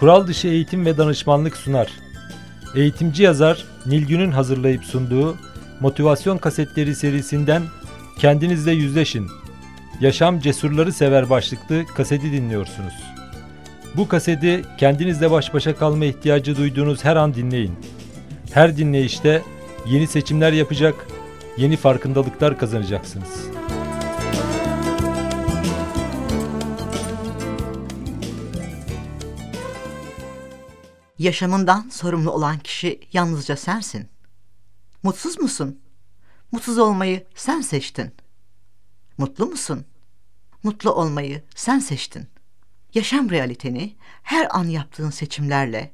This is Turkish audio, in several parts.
kural dışı eğitim ve danışmanlık sunar. Eğitimci yazar Nilgün'ün hazırlayıp sunduğu Motivasyon Kasetleri serisinden Kendinizle Yüzleşin. Yaşam Cesurları Sever başlıklı kaseti dinliyorsunuz. Bu kaseti kendinizle baş başa kalma ihtiyacı duyduğunuz her an dinleyin. Her dinleyişte yeni seçimler yapacak, yeni farkındalıklar kazanacaksınız. Yaşamından sorumlu olan kişi yalnızca sensin. Mutsuz musun? Mutsuz olmayı sen seçtin. Mutlu musun? Mutlu olmayı sen seçtin. Yaşam realiteni her an yaptığın seçimlerle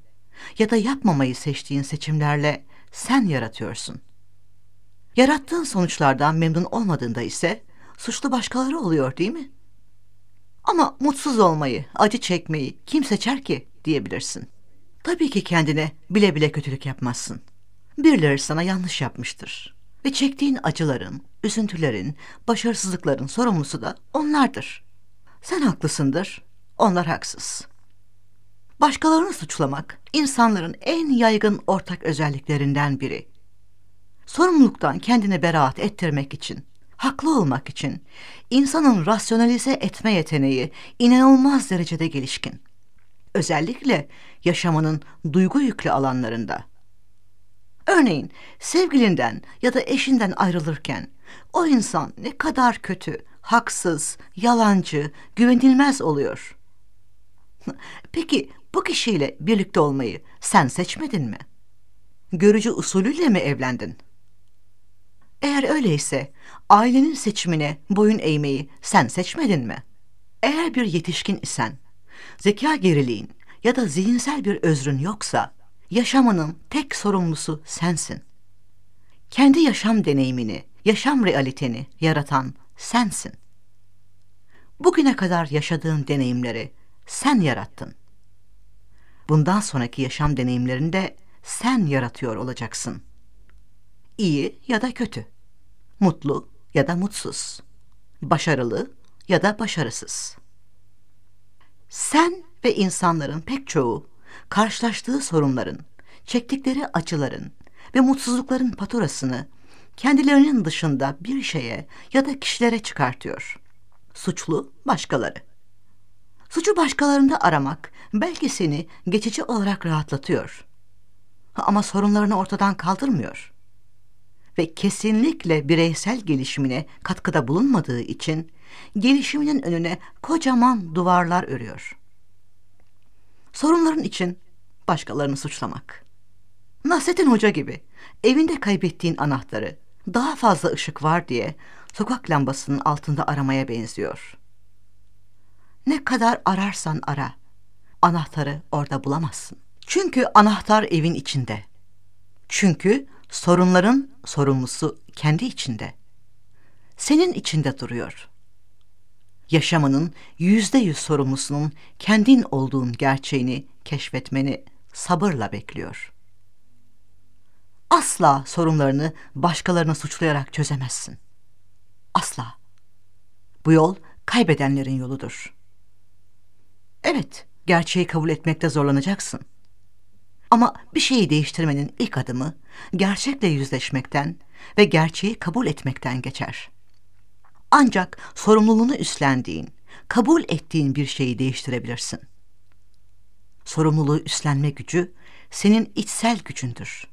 ya da yapmamayı seçtiğin seçimlerle sen yaratıyorsun. Yarattığın sonuçlardan memnun olmadığında ise suçlu başkaları oluyor değil mi? Ama mutsuz olmayı, acı çekmeyi kim seçer ki diyebilirsin. Tabii ki kendine bile bile kötülük yapmazsın. Birileri sana yanlış yapmıştır. Ve çektiğin acıların, üzüntülerin, başarısızlıkların sorumlusu da onlardır. Sen haklısındır, onlar haksız. Başkalarını suçlamak, insanların en yaygın ortak özelliklerinden biri. Sorumluluktan kendini beraat ettirmek için, haklı olmak için, insanın rasyonalize etme yeteneği inanılmaz derecede gelişkin. Özellikle yaşamının duygu yüklü alanlarında. Örneğin sevgilinden ya da eşinden ayrılırken o insan ne kadar kötü, haksız, yalancı, güvenilmez oluyor. Peki bu kişiyle birlikte olmayı sen seçmedin mi? Görücü usulüyle mi evlendin? Eğer öyleyse ailenin seçimine boyun eğmeyi sen seçmedin mi? Eğer bir yetişkin isen, zeka geriliğin ya da zihinsel bir özrün yoksa, yaşamının tek sorumlusu sensin. Kendi yaşam deneyimini, yaşam realiteni yaratan sensin. Bugüne kadar yaşadığın deneyimleri sen yarattın. Bundan sonraki yaşam deneyimlerini de sen yaratıyor olacaksın. İyi ya da kötü, mutlu ya da mutsuz, başarılı ya da başarısız. Sen ve insanların pek çoğu karşılaştığı sorunların, çektikleri acıların ve mutsuzlukların faturasını kendilerinin dışında bir şeye ya da kişilere çıkartıyor. Suçlu başkaları. Suçu başkalarında aramak belki seni geçici olarak rahatlatıyor. Ama sorunlarını ortadan kaldırmıyor. Ve kesinlikle bireysel gelişimine katkıda bulunmadığı için gelişiminin önüne kocaman duvarlar örüyor. Sorunların için başkalarını suçlamak. Nasrettin Hoca gibi evinde kaybettiğin anahtarı daha fazla ışık var diye sokak lambasının altında aramaya benziyor. Ne kadar ararsan ara, anahtarı orada bulamazsın. Çünkü anahtar evin içinde. Çünkü sorunların sorumlusu kendi içinde. Senin içinde duruyor. Yaşamının yüzde yüz sorumlusunun kendin olduğun gerçeğini keşfetmeni sabırla bekliyor. Asla sorunlarını başkalarına suçlayarak çözemezsin. Asla. Bu yol kaybedenlerin yoludur. Evet, gerçeği kabul etmekte zorlanacaksın. Ama bir şeyi değiştirmenin ilk adımı gerçekle yüzleşmekten ve gerçeği kabul etmekten geçer. Ancak sorumluluğunu üstlendiğin, kabul ettiğin bir şeyi değiştirebilirsin. Sorumluluğu üstlenme gücü senin içsel gücündür.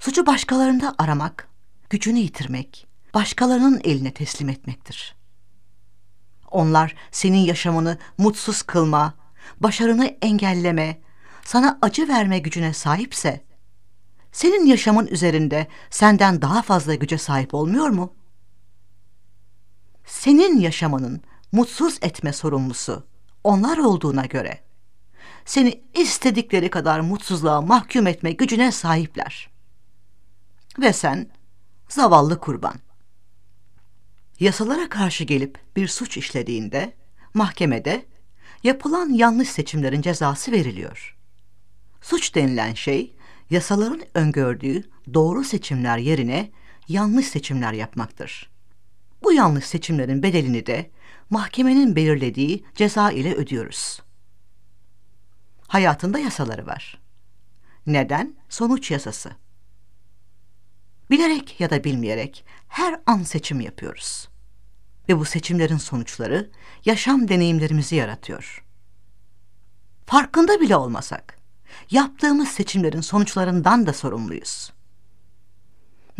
Suçu başkalarında aramak, gücünü yitirmek, başkalarının eline teslim etmektir. Onlar senin yaşamını mutsuz kılma, başarını engelleme, sana acı verme gücüne sahipse, senin yaşamın üzerinde senden daha fazla güce sahip olmuyor mu? Senin yaşamanın mutsuz etme sorumlusu onlar olduğuna göre, seni istedikleri kadar mutsuzluğa mahkum etme gücüne sahipler. Ve sen zavallı kurban. Yasalara karşı gelip bir suç işlediğinde mahkemede yapılan yanlış seçimlerin cezası veriliyor. Suç denilen şey yasaların öngördüğü doğru seçimler yerine yanlış seçimler yapmaktır. Bu yanlış seçimlerin bedelini de mahkemenin belirlediği ceza ile ödüyoruz. hayatında yasaları var. Neden? Sonuç yasası. Bilerek ya da bilmeyerek her an seçim yapıyoruz. Ve bu seçimlerin sonuçları yaşam deneyimlerimizi yaratıyor. Farkında bile olmasak, yaptığımız seçimlerin sonuçlarından da sorumluyuz.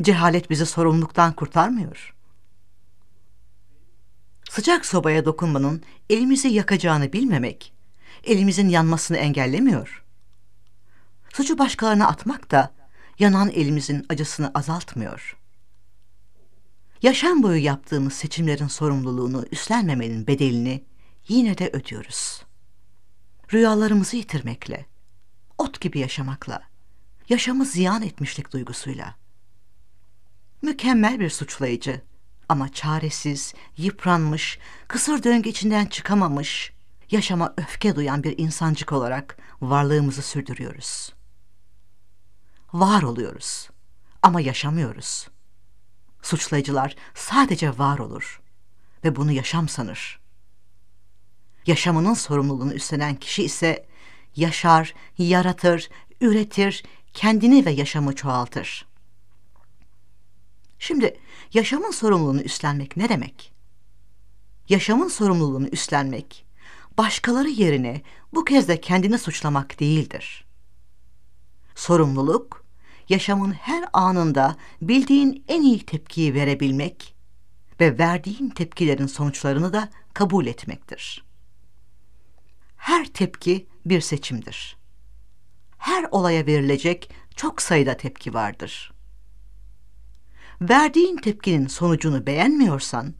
Cehalet bizi sorumluluktan kurtarmıyor. Sıcak sobaya dokunmanın elimizi yakacağını bilmemek, elimizin yanmasını engellemiyor. Suçu başkalarına atmak da yanan elimizin acısını azaltmıyor. Yaşam boyu yaptığımız seçimlerin sorumluluğunu üstlenmemenin bedelini yine de ödüyoruz. Rüyalarımızı yitirmekle, ot gibi yaşamakla, yaşamı ziyan etmişlik duygusuyla. Mükemmel bir suçlayıcı ama çaresiz, yıpranmış, kısır döngü içinden çıkamamış, yaşama öfke duyan bir insancık olarak varlığımızı sürdürüyoruz. Var oluyoruz ama yaşamıyoruz. Suçlayıcılar sadece var olur ve bunu yaşam sanır. Yaşamının sorumluluğunu üstlenen kişi ise yaşar, yaratır, üretir, kendini ve yaşamı çoğaltır. Şimdi yaşamın sorumluluğunu üstlenmek ne demek? Yaşamın sorumluluğunu üstlenmek, başkaları yerine bu kez de kendini suçlamak değildir. Sorumluluk, yaşamın her anında bildiğin en iyi tepkiyi verebilmek ve verdiğin tepkilerin sonuçlarını da kabul etmektir. Her tepki bir seçimdir. Her olaya verilecek çok sayıda tepki vardır. Verdiğin tepkinin sonucunu beğenmiyorsan,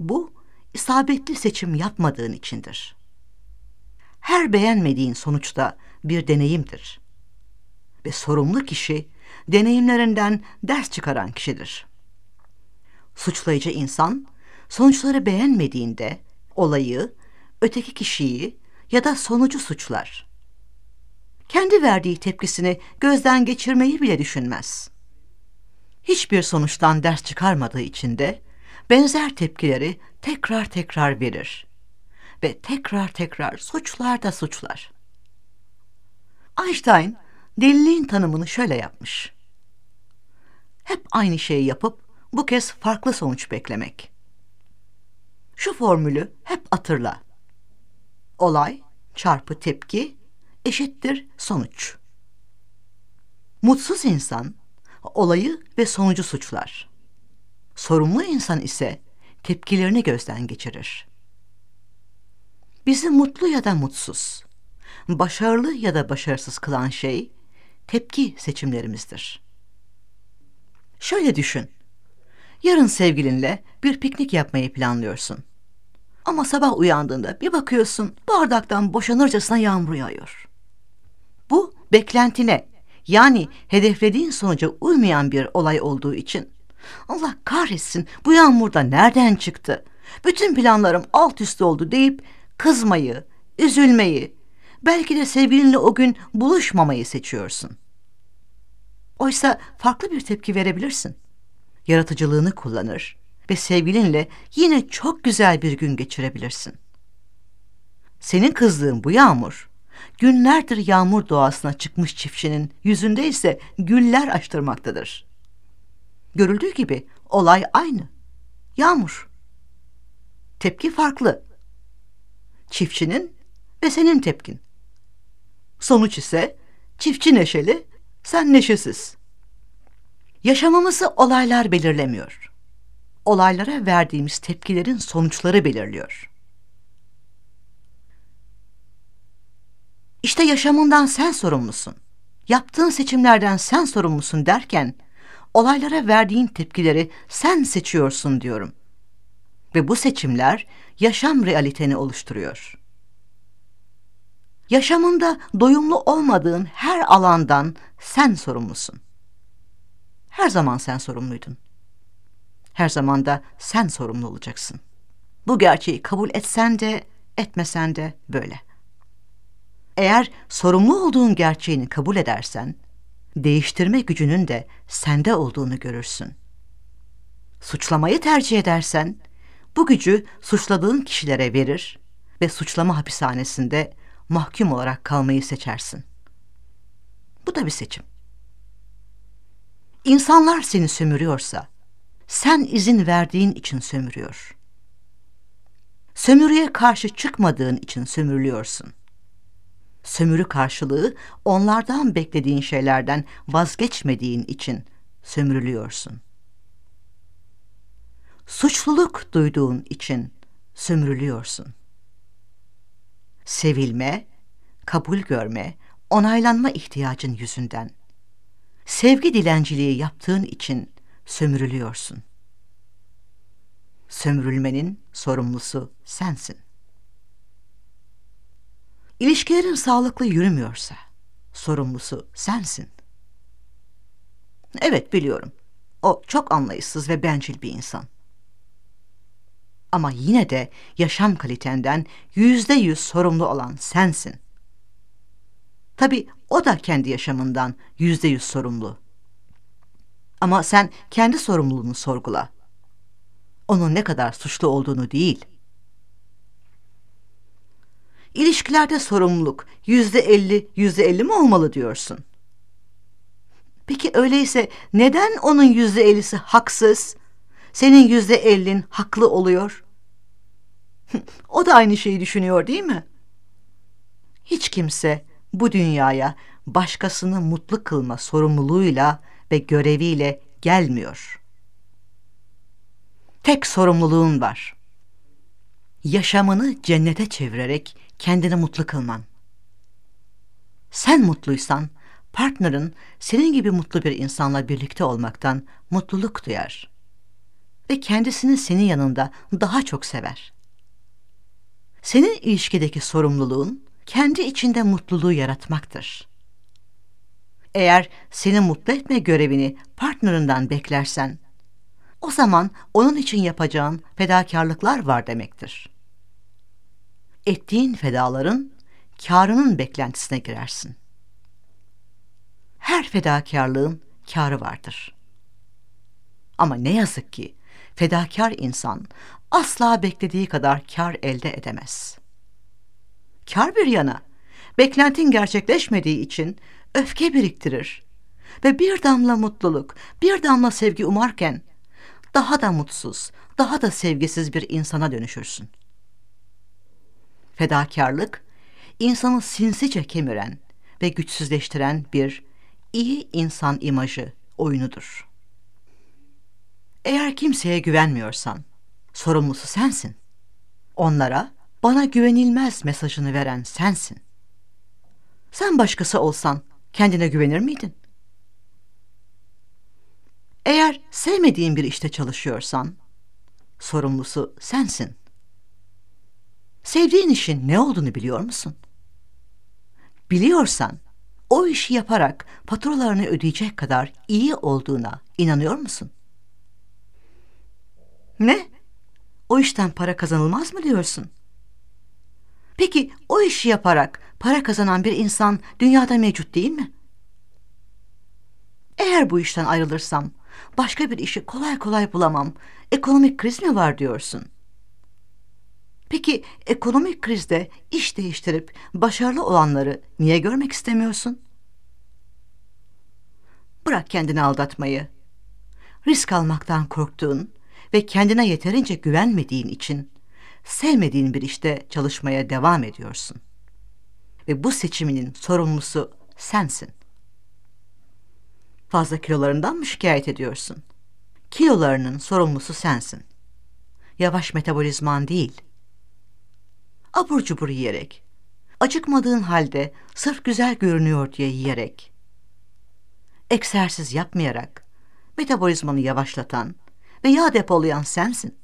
bu isabetli seçim yapmadığın içindir. Her beğenmediğin sonuçta bir deneyimdir. Ve sorumlu kişi deneyimlerinden ders çıkaran kişidir. Suçlayıcı insan sonuçları beğenmediğinde olayı, öteki kişiyi ya da sonucu suçlar. Kendi verdiği tepkisini gözden geçirmeyi bile düşünmez. Hiçbir sonuçtan ders çıkarmadığı için de benzer tepkileri tekrar tekrar verir ve tekrar tekrar suçlar da suçlar. Einstein deliliğin tanımını şöyle yapmış. Hep aynı şeyi yapıp bu kez farklı sonuç beklemek. Şu formülü hep hatırla. Olay çarpı tepki eşittir sonuç. Mutsuz insan olayı ve sonucu suçlar. Sorumlu insan ise tepkilerini gözden geçirir. Bizi mutlu ya da mutsuz, başarılı ya da başarısız kılan şey tepki seçimlerimizdir. Şöyle düşün. Yarın sevgilinle bir piknik yapmayı planlıyorsun. Ama sabah uyandığında bir bakıyorsun bardaktan boşanırcasına yağmur yağıyor. Bu beklentine yani hedeflediğin sonuca uymayan bir olay olduğu için Allah kahretsin bu yağmur da nereden çıktı? Bütün planlarım alt üst oldu deyip kızmayı, üzülmeyi, belki de sevgilinle o gün buluşmamayı seçiyorsun. Oysa farklı bir tepki verebilirsin. Yaratıcılığını kullanır ve sevgilinle yine çok güzel bir gün geçirebilirsin. Senin kızdığın bu yağmur, günlerdir yağmur doğasına çıkmış çiftçinin yüzünde ise güller açtırmaktadır. Görüldüğü gibi olay aynı. Yağmur. Tepki farklı. Çiftçinin ve senin tepkin. Sonuç ise çiftçi neşeli, sen neşesiz. Yaşamamızı olaylar belirlemiyor. Olaylara verdiğimiz tepkilerin sonuçları belirliyor. İşte yaşamından sen sorumlusun. Yaptığın seçimlerden sen sorumlusun derken olaylara verdiğin tepkileri sen seçiyorsun diyorum. Ve bu seçimler yaşam realiteni oluşturuyor yaşamında doyumlu olmadığın her alandan sen sorumlusun. Her zaman sen sorumluydun. Her zaman da sen sorumlu olacaksın. Bu gerçeği kabul etsen de etmesen de böyle. Eğer sorumlu olduğun gerçeğini kabul edersen, değiştirme gücünün de sende olduğunu görürsün. Suçlamayı tercih edersen, bu gücü suçladığın kişilere verir ve suçlama hapishanesinde mahkum olarak kalmayı seçersin. Bu da bir seçim. İnsanlar seni sömürüyorsa, sen izin verdiğin için sömürüyor. Sömürüye karşı çıkmadığın için sömürülüyorsun. Sömürü karşılığı onlardan beklediğin şeylerden vazgeçmediğin için sömürülüyorsun. Suçluluk duyduğun için sömürülüyorsun. Sevilme, kabul görme, onaylanma ihtiyacın yüzünden. Sevgi dilenciliği yaptığın için sömürülüyorsun. Sömürülmenin sorumlusu sensin. İlişkilerin sağlıklı yürümüyorsa sorumlusu sensin. Evet biliyorum. O çok anlayışsız ve bencil bir insan. Ama yine de yaşam kalitenden yüzde yüz sorumlu olan sensin. Tabii o da kendi yaşamından yüzde yüz sorumlu. Ama sen kendi sorumluluğunu sorgula. Onun ne kadar suçlu olduğunu değil. İlişkilerde sorumluluk yüzde elli, yüzde elli mi olmalı diyorsun? Peki öyleyse neden onun yüzde ellisi haksız, senin yüzde ellin haklı oluyor? o da aynı şeyi düşünüyor değil mi? Hiç kimse bu dünyaya başkasını mutlu kılma sorumluluğuyla ve göreviyle gelmiyor. Tek sorumluluğun var. Yaşamını cennete çevirerek kendini mutlu kılman. Sen mutluysan, partnerin senin gibi mutlu bir insanla birlikte olmaktan mutluluk duyar. Ve kendisini senin yanında daha çok sever. Senin ilişkideki sorumluluğun, kendi içinde mutluluğu yaratmaktır. Eğer seni mutlu etme görevini partnerinden beklersen, o zaman onun için yapacağın fedakarlıklar var demektir. Ettiğin fedaların karının beklentisine girersin. Her fedakarlığın karı vardır. Ama ne yazık ki fedakar insan asla beklediği kadar kar elde edemez. Kar bir yana, beklentin gerçekleşmediği için öfke biriktirir ve bir damla mutluluk, bir damla sevgi umarken daha da mutsuz, daha da sevgisiz bir insana dönüşürsün. Fedakarlık, insanı sinsice kemiren ve güçsüzleştiren bir iyi insan imajı oyunudur. Eğer kimseye güvenmiyorsan, sorumlusu sensin. Onlara bana güvenilmez mesajını veren sensin. Sen başkası olsan kendine güvenir miydin? Eğer sevmediğin bir işte çalışıyorsan, sorumlusu sensin. Sevdiğin işin ne olduğunu biliyor musun? Biliyorsan, o işi yaparak faturalarını ödeyecek kadar iyi olduğuna inanıyor musun? Ne? O işten para kazanılmaz mı diyorsun? Peki o işi yaparak para kazanan bir insan dünyada mevcut değil mi? Eğer bu işten ayrılırsam başka bir işi kolay kolay bulamam. Ekonomik kriz mi var diyorsun? Peki ekonomik krizde iş değiştirip başarılı olanları niye görmek istemiyorsun? Bırak kendini aldatmayı. Risk almaktan korktuğun ve kendine yeterince güvenmediğin için sevmediğin bir işte çalışmaya devam ediyorsun. Ve bu seçiminin sorumlusu sensin. Fazla kilolarından mı şikayet ediyorsun? Kilolarının sorumlusu sensin. Yavaş metabolizman değil. Abur cubur yiyerek, acıkmadığın halde sırf güzel görünüyor diye yiyerek, egzersiz yapmayarak metabolizmanı yavaşlatan ve yağ depolayan sensin.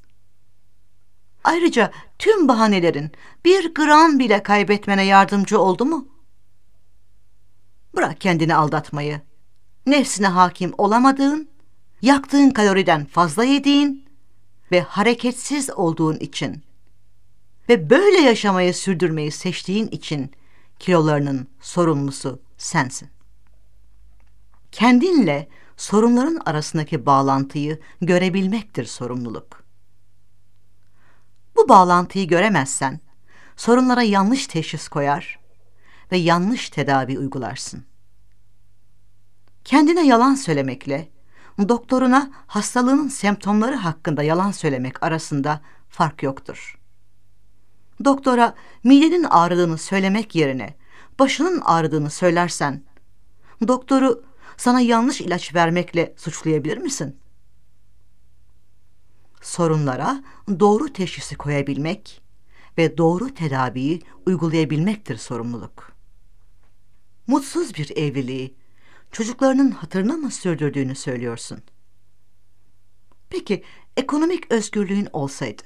Ayrıca tüm bahanelerin bir gram bile kaybetmene yardımcı oldu mu? Bırak kendini aldatmayı. Nefsine hakim olamadığın, yaktığın kaloriden fazla yediğin ve hareketsiz olduğun için ve böyle yaşamayı sürdürmeyi seçtiğin için kilolarının sorumlusu sensin. Kendinle sorunların arasındaki bağlantıyı görebilmektir sorumluluk. Bu bağlantıyı göremezsen sorunlara yanlış teşhis koyar ve yanlış tedavi uygularsın. Kendine yalan söylemekle doktoruna hastalığının semptomları hakkında yalan söylemek arasında fark yoktur. Doktora midenin ağrıdığını söylemek yerine başının ağrıdığını söylersen, doktoru sana yanlış ilaç vermekle suçlayabilir misin? Sorunlara doğru teşhisi koyabilmek ve doğru tedaviyi uygulayabilmektir sorumluluk. Mutsuz bir evliliği çocuklarının hatırına mı sürdürdüğünü söylüyorsun? Peki ekonomik özgürlüğün olsaydı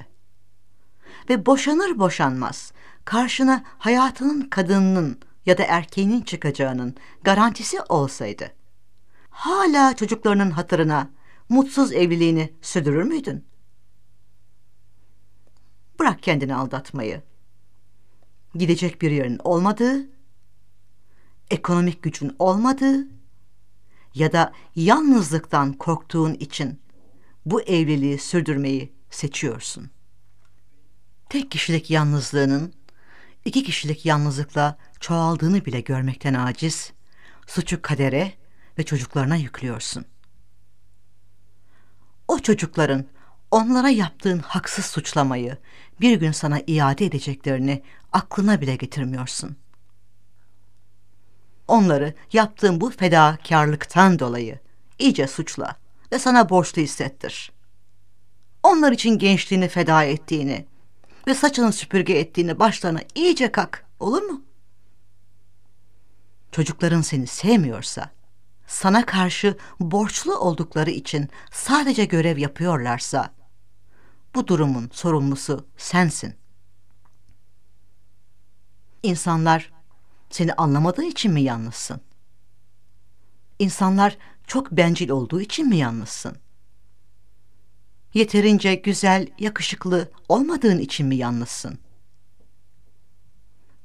ve boşanır boşanmaz karşına hayatının kadınının ya da erkeğinin çıkacağının garantisi olsaydı hala çocuklarının hatırına mutsuz evliliğini sürdürür müydün? Bırak kendini aldatmayı. Gidecek bir yerin olmadığı, ekonomik gücün olmadığı ya da yalnızlıktan korktuğun için bu evliliği sürdürmeyi seçiyorsun. Tek kişilik yalnızlığının iki kişilik yalnızlıkla çoğaldığını bile görmekten aciz, suçu kadere ve çocuklarına yüklüyorsun. O çocukların onlara yaptığın haksız suçlamayı bir gün sana iade edeceklerini aklına bile getirmiyorsun. Onları yaptığın bu fedakarlıktan dolayı iyice suçla ve sana borçlu hissettir. Onlar için gençliğini feda ettiğini ve saçını süpürge ettiğini başlarına iyice kak, olur mu? Çocukların seni sevmiyorsa, sana karşı borçlu oldukları için sadece görev yapıyorlarsa, bu durumun sorumlusu sensin. İnsanlar seni anlamadığı için mi yalnızsın? İnsanlar çok bencil olduğu için mi yalnızsın? Yeterince güzel, yakışıklı olmadığın için mi yalnızsın?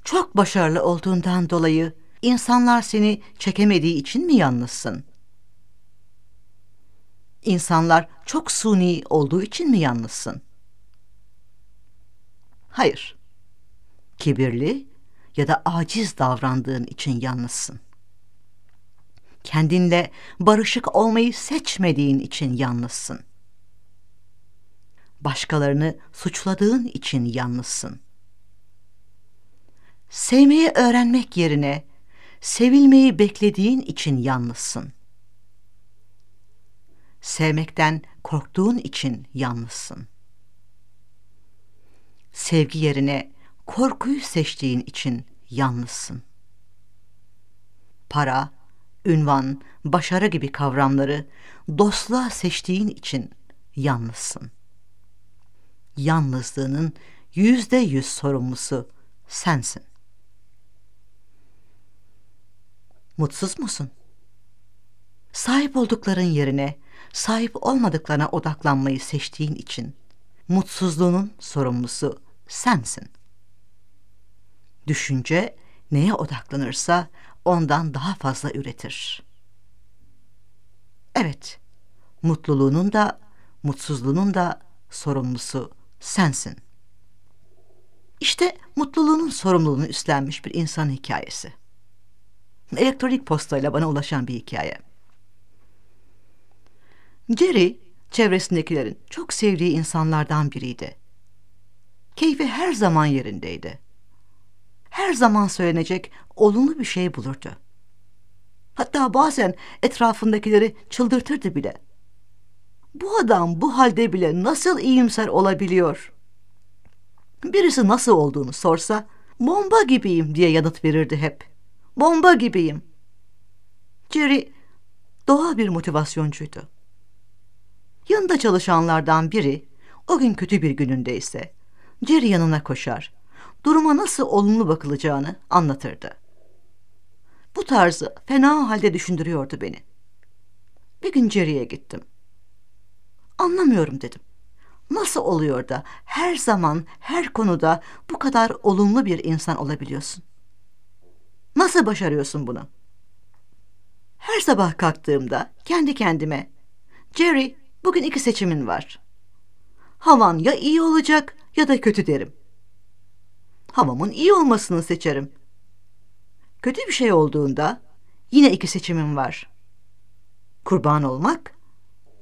Çok başarılı olduğundan dolayı insanlar seni çekemediği için mi yalnızsın? İnsanlar çok suni olduğu için mi yalnızsın? Hayır. Kibirli ya da aciz davrandığın için yalnızsın. Kendinle barışık olmayı seçmediğin için yalnızsın. Başkalarını suçladığın için yalnızsın. Sevmeyi öğrenmek yerine sevilmeyi beklediğin için yalnızsın. Sevmekten korktuğun için yalnızsın. Sevgi yerine korkuyu seçtiğin için yalnızsın. Para, ünvan, başarı gibi kavramları dostluğa seçtiğin için yalnızsın. Yalnızlığının yüzde yüz sorumlusu sensin. Mutsuz musun? Sahip oldukların yerine sahip olmadıklarına odaklanmayı seçtiğin için mutsuzluğunun sorumlusu sensin. Düşünce neye odaklanırsa ondan daha fazla üretir. Evet, mutluluğunun da mutsuzluğunun da sorumlusu sensin. İşte mutluluğunun sorumluluğunu üstlenmiş bir insan hikayesi. Elektronik postayla bana ulaşan bir hikaye. Jerry, çevresindekilerin çok sevdiği insanlardan biriydi. Keyfi her zaman yerindeydi. Her zaman söylenecek olumlu bir şey bulurdu. Hatta bazen etrafındakileri çıldırtırdı bile. Bu adam bu halde bile nasıl iyimser olabiliyor? Birisi nasıl olduğunu sorsa, bomba gibiyim diye yanıt verirdi hep. Bomba gibiyim. Jerry doğal bir motivasyoncuydu. Yanında çalışanlardan biri o gün kötü bir günündeyse Jerry yanına koşar, duruma nasıl olumlu bakılacağını anlatırdı. Bu tarzı fena halde düşündürüyordu beni. Bir gün Jerry'e gittim. Anlamıyorum dedim. Nasıl oluyor da her zaman her konuda bu kadar olumlu bir insan olabiliyorsun? Nasıl başarıyorsun bunu? Her sabah kalktığımda kendi kendime Jerry bugün iki seçimin var. Havan ya iyi olacak ya da kötü derim. Havamın iyi olmasını seçerim. Kötü bir şey olduğunda yine iki seçimim var. Kurban olmak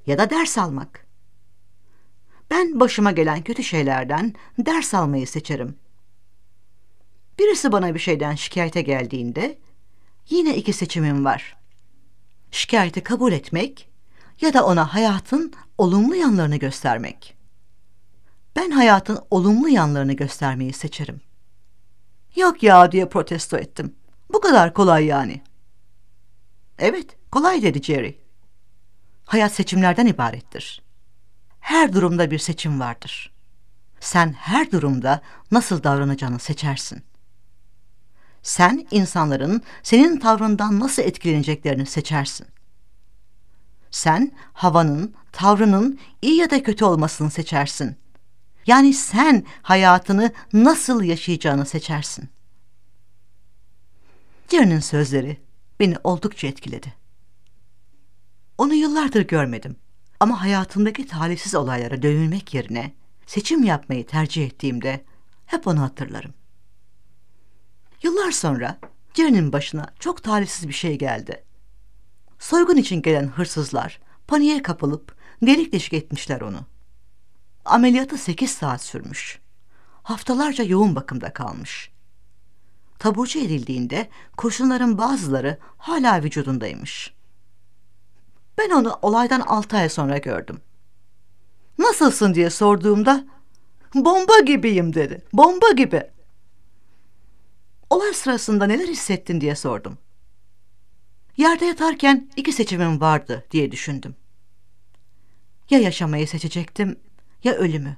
ya da ders almak. Ben başıma gelen kötü şeylerden ders almayı seçerim. Birisi bana bir şeyden şikayete geldiğinde yine iki seçimim var. Şikayeti kabul etmek ya da ona hayatın olumlu yanlarını göstermek. Ben hayatın olumlu yanlarını göstermeyi seçerim. Yok ya diye protesto ettim. Bu kadar kolay yani. Evet, kolay dedi Jerry. Hayat seçimlerden ibarettir. Her durumda bir seçim vardır. Sen her durumda nasıl davranacağını seçersin. Sen insanların senin tavrından nasıl etkileneceklerini seçersin. Sen havanın, tavrının iyi ya da kötü olmasını seçersin. Yani sen hayatını nasıl yaşayacağını seçersin. Jerry'nin sözleri beni oldukça etkiledi. Onu yıllardır görmedim ama hayatımdaki talihsiz olaylara dönülmek yerine seçim yapmayı tercih ettiğimde hep onu hatırlarım. Yıllar sonra Jerry'nin başına çok talihsiz bir şey geldi. Soygun için gelen hırsızlar paniğe kapılıp delik deşik etmişler onu. Ameliyatı sekiz saat sürmüş. Haftalarca yoğun bakımda kalmış. Taburcu edildiğinde kurşunların bazıları hala vücudundaymış. Ben onu olaydan altı ay sonra gördüm. Nasılsın diye sorduğumda bomba gibiyim dedi. Bomba gibi. Olay sırasında neler hissettin diye sordum. Yerde yatarken iki seçimim vardı diye düşündüm. Ya yaşamayı seçecektim ya ölümü.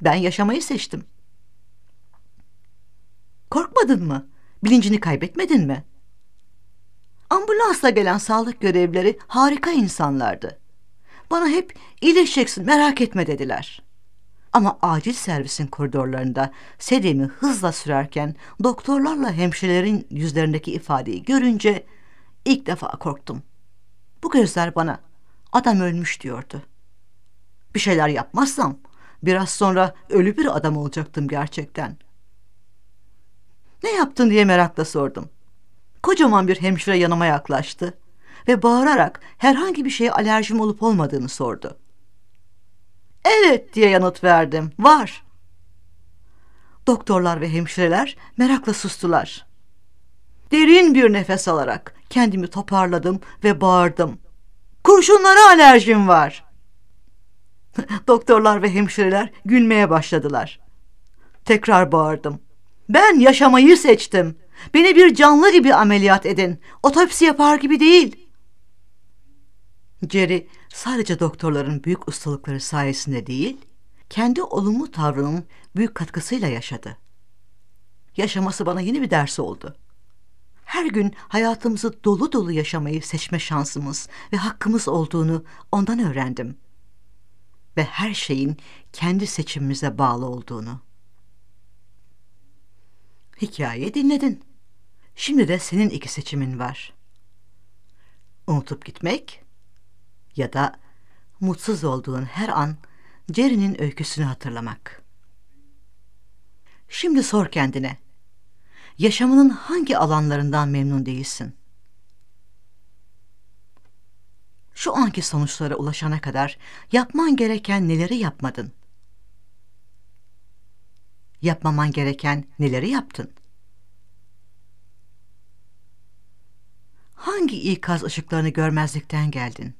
Ben yaşamayı seçtim. Korkmadın mı? Bilincini kaybetmedin mi? Ambulansla gelen sağlık görevlileri harika insanlardı. Bana hep iyileşeceksin merak etme dediler. Ama acil servisin koridorlarında sedemi hızla sürerken doktorlarla hemşirelerin yüzlerindeki ifadeyi görünce ilk defa korktum. Bu gözler bana adam ölmüş diyordu. Bir şeyler yapmazsam biraz sonra ölü bir adam olacaktım gerçekten. Ne yaptın diye merakla sordum. Kocaman bir hemşire yanıma yaklaştı ve bağırarak herhangi bir şeye alerjim olup olmadığını sordu. Evet diye yanıt verdim. Var. Doktorlar ve hemşireler merakla sustular. Derin bir nefes alarak kendimi toparladım ve bağırdım. Kurşunlara alerjim var. Doktorlar ve hemşireler gülmeye başladılar. Tekrar bağırdım. Ben yaşamayı seçtim. Beni bir canlı gibi ameliyat edin. Otopsi yapar gibi değil. Jerry sadece doktorların büyük ustalıkları sayesinde değil, kendi olumlu tavrının büyük katkısıyla yaşadı. Yaşaması bana yeni bir ders oldu. Her gün hayatımızı dolu dolu yaşamayı seçme şansımız ve hakkımız olduğunu ondan öğrendim. Ve her şeyin kendi seçimimize bağlı olduğunu. Hikaye dinledin. Şimdi de senin iki seçimin var. Unutup gitmek ya da mutsuz olduğun her an Jerry'nin öyküsünü hatırlamak. Şimdi sor kendine. Yaşamının hangi alanlarından memnun değilsin? Şu anki sonuçlara ulaşana kadar yapman gereken neleri yapmadın? Yapmaman gereken neleri yaptın? Hangi ikaz ışıklarını görmezlikten geldin?''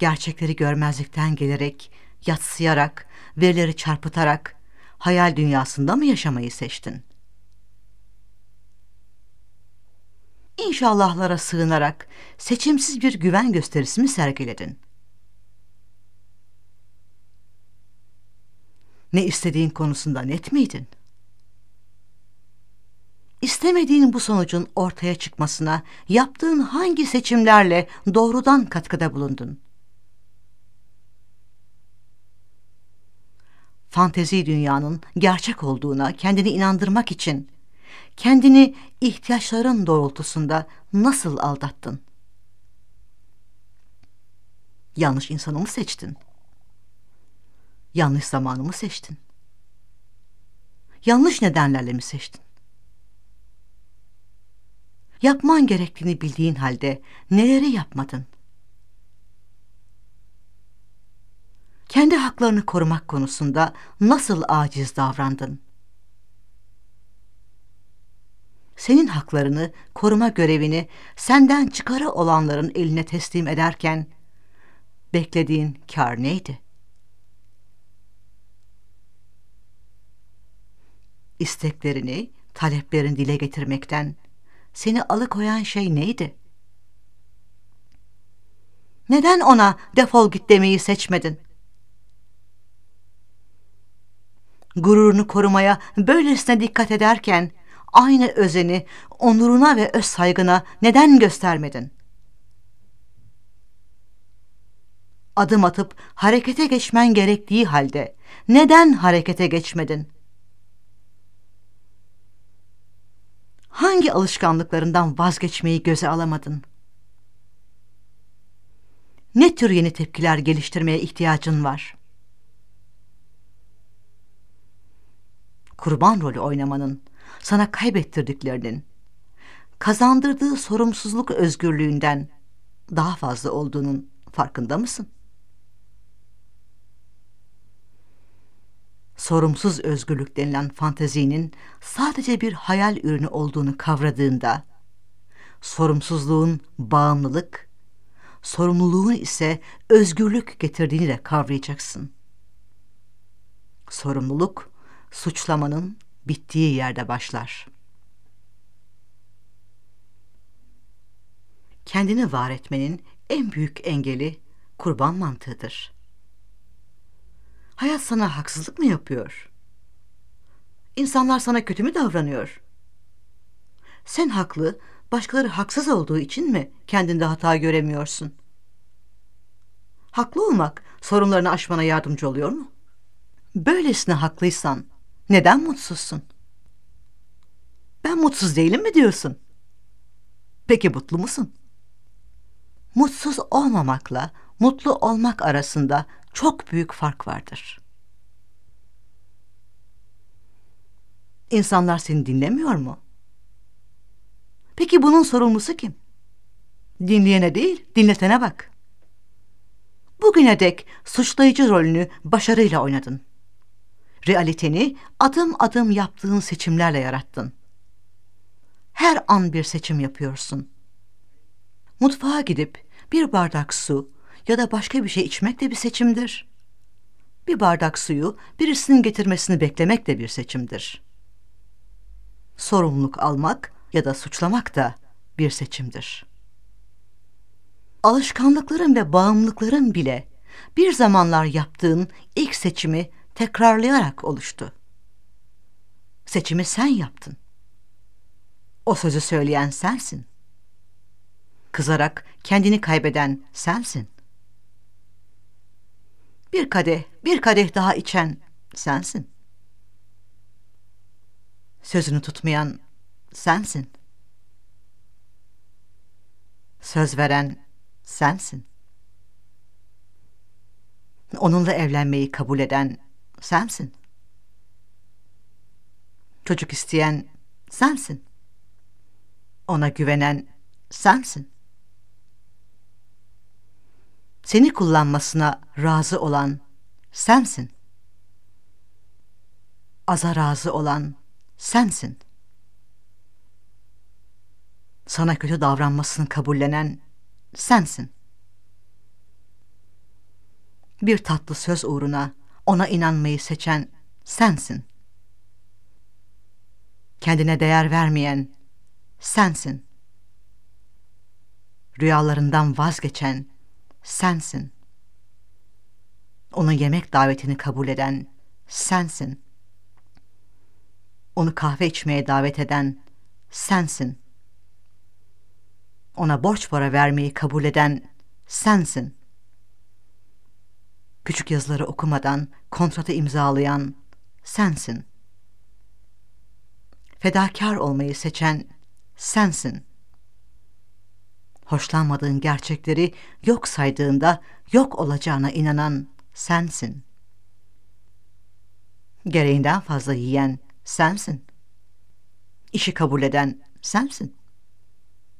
gerçekleri görmezlikten gelerek, yatsıyarak, verileri çarpıtarak hayal dünyasında mı yaşamayı seçtin? İnşallahlara sığınarak seçimsiz bir güven gösterisi mi sergiledin? Ne istediğin konusunda net miydin? İstemediğin bu sonucun ortaya çıkmasına yaptığın hangi seçimlerle doğrudan katkıda bulundun? fantezi dünyanın gerçek olduğuna kendini inandırmak için kendini ihtiyaçların doğrultusunda nasıl aldattın? Yanlış insanı mı seçtin? Yanlış zamanı mı seçtin? yanlış nedenlerle mi seçtin? Yapman gerektiğini bildiğin halde neleri yapmadın? Kendi haklarını korumak konusunda nasıl aciz davrandın? Senin haklarını koruma görevini senden çıkarı olanların eline teslim ederken beklediğin kar neydi? İsteklerini, taleplerini dile getirmekten seni alıkoyan şey neydi? Neden ona defol git demeyi seçmedin? Gururunu korumaya böylesine dikkat ederken aynı özeni onuruna ve öz saygına neden göstermedin? Adım atıp harekete geçmen gerektiği halde neden harekete geçmedin? Hangi alışkanlıklarından vazgeçmeyi göze alamadın? Ne tür yeni tepkiler geliştirmeye ihtiyacın var?'' kurban rolü oynamanın, sana kaybettirdiklerinin, kazandırdığı sorumsuzluk özgürlüğünden daha fazla olduğunun farkında mısın? Sorumsuz özgürlük denilen fantezinin sadece bir hayal ürünü olduğunu kavradığında, sorumsuzluğun bağımlılık, sorumluluğun ise özgürlük getirdiğini de kavrayacaksın. Sorumluluk, suçlamanın bittiği yerde başlar. Kendini var etmenin en büyük engeli kurban mantığıdır. Hayat sana haksızlık mı yapıyor? İnsanlar sana kötü mü davranıyor? Sen haklı, başkaları haksız olduğu için mi kendinde hata göremiyorsun? Haklı olmak sorunlarını aşmana yardımcı oluyor mu? Böylesine haklıysan neden mutsuzsun? Ben mutsuz değilim mi diyorsun? Peki mutlu musun? Mutsuz olmamakla mutlu olmak arasında çok büyük fark vardır. İnsanlar seni dinlemiyor mu? Peki bunun sorumlusu kim? Dinleyene değil, dinletene bak. Bugüne dek suçlayıcı rolünü başarıyla oynadın. Realiteni adım adım yaptığın seçimlerle yarattın. Her an bir seçim yapıyorsun. Mutfağa gidip bir bardak su ya da başka bir şey içmek de bir seçimdir. Bir bardak suyu birisinin getirmesini beklemek de bir seçimdir. Sorumluluk almak ya da suçlamak da bir seçimdir. Alışkanlıkların ve bağımlılıkların bile bir zamanlar yaptığın ilk seçimi tekrarlayarak oluştu. Seçimi sen yaptın. O sözü söyleyen sensin. Kızarak kendini kaybeden sensin. Bir kadeh, bir kadeh daha içen sensin. Sözünü tutmayan sensin. Söz veren sensin. Onunla evlenmeyi kabul eden sensin. Çocuk isteyen sensin. Ona güvenen sensin. Seni kullanmasına razı olan sensin. Aza razı olan sensin. Sana kötü davranmasını kabullenen sensin. Bir tatlı söz uğruna ona inanmayı seçen sensin. Kendine değer vermeyen sensin. Rüyalarından vazgeçen sensin. Onun yemek davetini kabul eden sensin. Onu kahve içmeye davet eden sensin. Ona borç para vermeyi kabul eden sensin küçük yazıları okumadan kontratı imzalayan sensin. Fedakar olmayı seçen sensin. Hoşlanmadığın gerçekleri yok saydığında yok olacağına inanan sensin. Gereğinden fazla yiyen sensin. İşi kabul eden sensin.